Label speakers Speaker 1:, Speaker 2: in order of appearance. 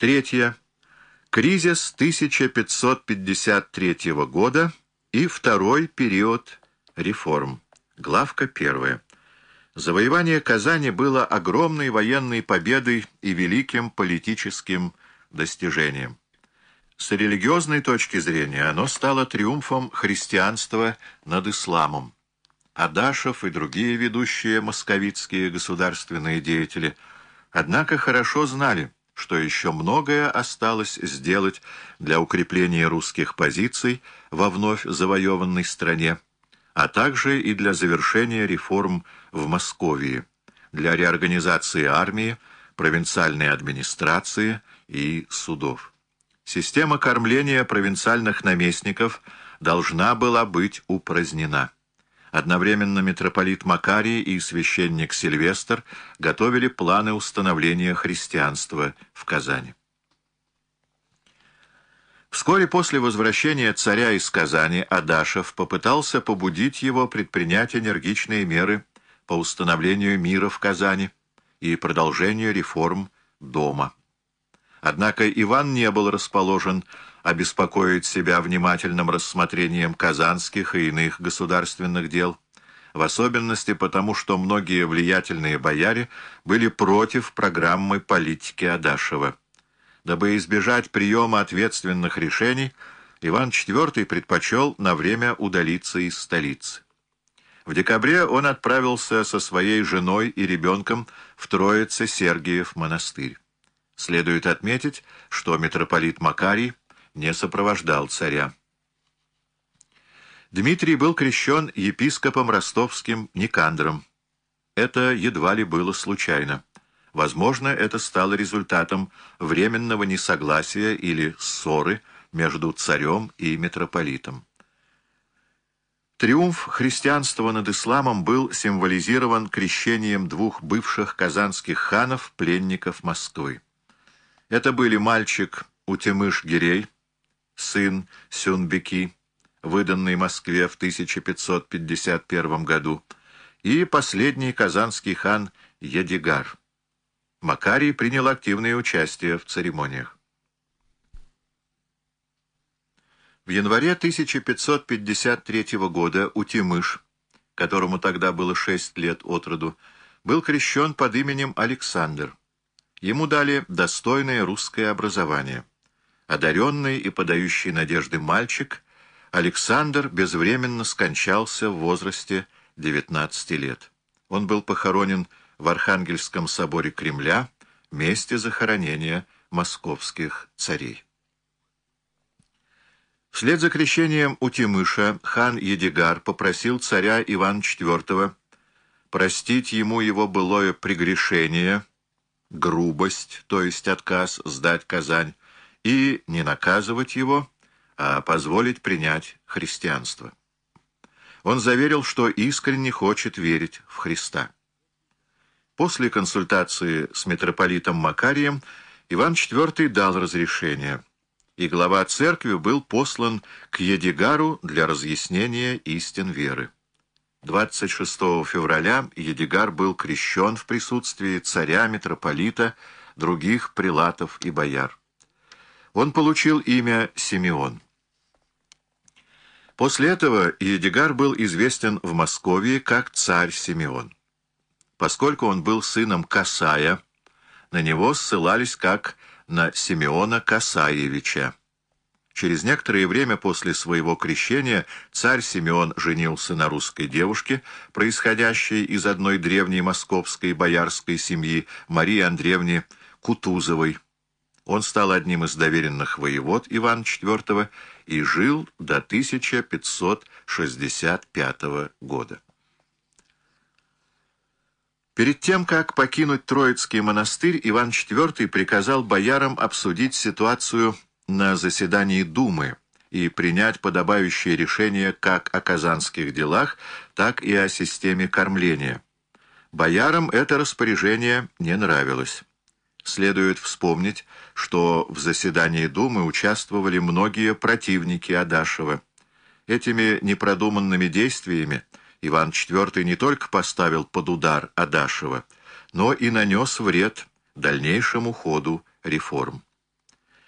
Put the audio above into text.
Speaker 1: Третье. Кризис 1553 года и второй период реформ. Главка первая. Завоевание Казани было огромной военной победой и великим политическим достижением. С религиозной точки зрения оно стало триумфом христианства над исламом. Адашев и другие ведущие московитские государственные деятели, однако хорошо знали, что еще многое осталось сделать для укрепления русских позиций во вновь завоеванной стране, а также и для завершения реформ в Московии, для реорганизации армии, провинциальной администрации и судов. Система кормления провинциальных наместников должна была быть упразднена. Одновременно митрополит Макарий и священник Сильвестр готовили планы установления христианства в Казани. Вскоре после возвращения царя из Казани Адашев попытался побудить его предпринять энергичные меры по установлению мира в Казани и продолжению реформ дома. Однако Иван не был расположен обеспокоить себя внимательным рассмотрением казанских и иных государственных дел, в особенности потому, что многие влиятельные бояре были против программы политики Адашева. Дабы избежать приема ответственных решений, Иван IV предпочел на время удалиться из столицы. В декабре он отправился со своей женой и ребенком в Троице-Сергиев монастырь. Следует отметить, что митрополит Макарий не сопровождал царя. Дмитрий был крещен епископом ростовским Никандром. Это едва ли было случайно. Возможно, это стало результатом временного несогласия или ссоры между царем и митрополитом. Триумф христианства над исламом был символизирован крещением двух бывших казанских ханов, пленников Москвы. Это были мальчик Утемыш-Гирей, сын Сюнбеки, выданный Москве в 1551 году, и последний казанский хан Едигар. Макарий принял активное участие в церемониях. В январе 1553 года Утимыш, которому тогда было шесть лет от роду, был крещен под именем Александр. Ему дали достойное русское образование. Одаренный и подающий надежды мальчик, Александр безвременно скончался в возрасте 19 лет. Он был похоронен в Архангельском соборе Кремля, месте захоронения московских царей. Вслед за крещением Утимыша хан Едигар попросил царя Ивана IV простить ему его былое прегрешение, грубость, то есть отказ сдать Казань, и не наказывать его, а позволить принять христианство. Он заверил, что искренне хочет верить в Христа. После консультации с митрополитом Макарием Иван IV дал разрешение, и глава церкви был послан к Едигару для разъяснения истин веры. 26 февраля Едигар был крещен в присутствии царя, митрополита, других прилатов и бояр он получил имя Симеон. После этого Едигар был известен в Москве как царь Симеон. Поскольку он был сыном Касая, на него ссылались как на Симеона Касаевича. Через некоторое время после своего крещения царь Симеон женился на русской девушке, происходящей из одной древней московской боярской семьи Марии Андреевне Кутузовой. Он стал одним из доверенных воевод Ивана IV и жил до 1565 года. Перед тем, как покинуть Троицкий монастырь, Иван IV приказал боярам обсудить ситуацию на заседании Думы и принять подобающее решение как о казанских делах, так и о системе кормления. Боярам это распоряжение не нравилось. Следует вспомнить, что в заседании Думы участвовали многие противники Адашева. Этими непродуманными действиями Иван IV не только поставил под удар Адашева, но и нанес вред дальнейшему ходу реформ.